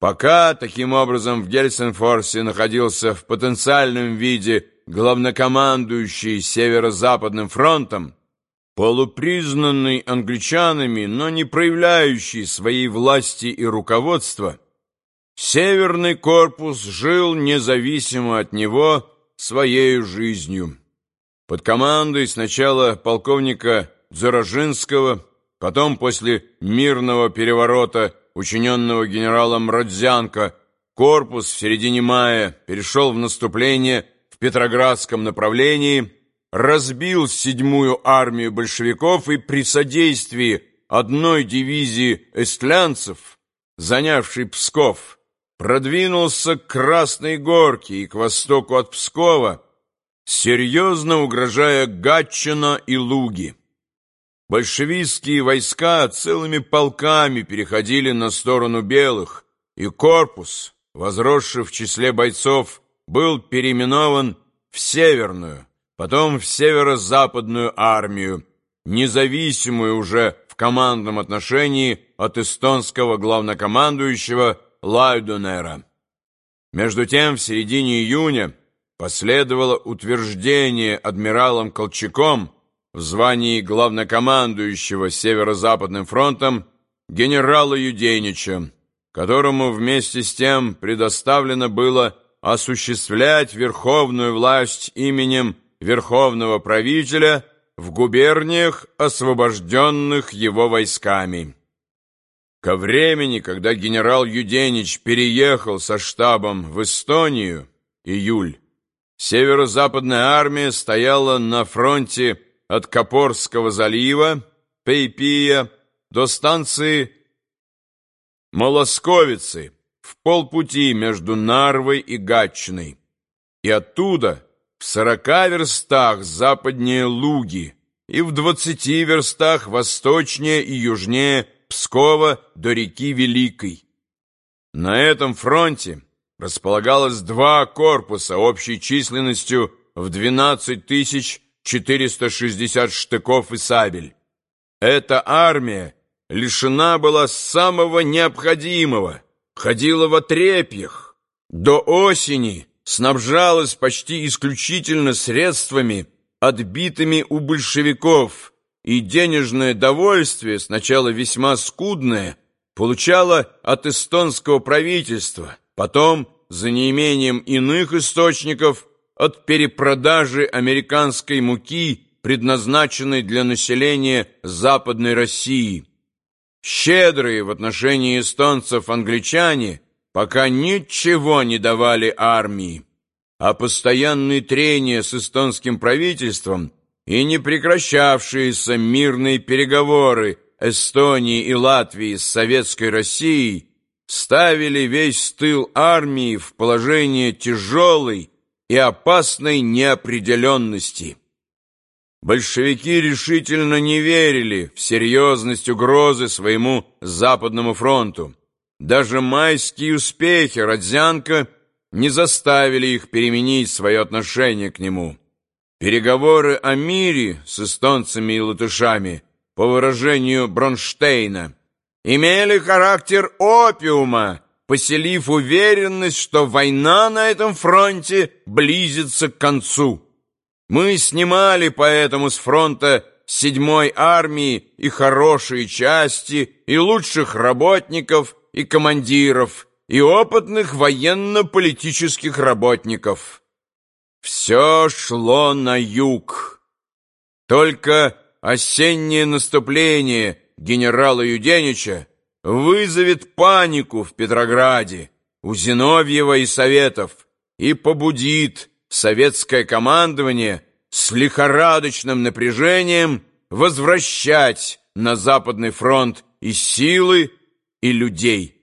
Пока, таким образом, в Гельсинфорсе находился в потенциальном виде главнокомандующий Северо-Западным фронтом, полупризнанный англичанами, но не проявляющий своей власти и руководства, Северный корпус жил независимо от него своей жизнью. Под командой сначала полковника Дзорожинского, потом после мирного переворота учиненного генералом Родзянко, корпус в середине мая перешел в наступление в Петроградском направлении, разбил седьмую армию большевиков и при содействии одной дивизии эстлянцев, занявшей Псков, продвинулся к Красной Горке и к востоку от Пскова, серьезно угрожая Гатчина и Луги. Большевистские войска целыми полками переходили на сторону белых, и корпус, возросший в числе бойцов, был переименован в Северную, потом в Северо-Западную армию, независимую уже в командном отношении от эстонского главнокомандующего Лайдунера. Между тем, в середине июня последовало утверждение адмиралом Колчаком в звании главнокомандующего Северо-Западным фронтом генерала Юденича, которому вместе с тем предоставлено было осуществлять верховную власть именем верховного правителя в губерниях, освобожденных его войсками. Ко времени, когда генерал Юденич переехал со штабом в Эстонию, июль, северо-западная армия стояла на фронте от Копорского залива, Пейпия, до станции Молосковицы в полпути между Нарвой и Гатчиной, и оттуда в сорока верстах западнее Луги и в двадцати верстах восточнее и южнее Пскова до реки Великой. На этом фронте располагалось два корпуса общей численностью в 12 тысяч 460 штыков и сабель. Эта армия лишена была самого необходимого, ходила в отрепьях. До осени снабжалась почти исключительно средствами, отбитыми у большевиков, и денежное довольствие, сначала весьма скудное, получала от эстонского правительства, потом, за неимением иных источников, от перепродажи американской муки, предназначенной для населения Западной России. Щедрые в отношении эстонцев англичане пока ничего не давали армии, а постоянные трения с эстонским правительством и не прекращавшиеся мирные переговоры Эстонии и Латвии с Советской Россией ставили весь тыл армии в положение тяжелой и опасной неопределенности. Большевики решительно не верили в серьезность угрозы своему Западному фронту. Даже майские успехи Родзянко не заставили их переменить свое отношение к нему. Переговоры о мире с эстонцами и латышами, по выражению Бронштейна, имели характер опиума, поселив уверенность, что война на этом фронте близится к концу. Мы снимали поэтому с фронта седьмой армии и хорошие части, и лучших работников, и командиров, и опытных военно-политических работников. Все шло на юг. Только осеннее наступление генерала Юденича вызовет панику в Петрограде, у Зиновьева и Советов и побудит советское командование с лихорадочным напряжением возвращать на Западный фронт и силы, и людей.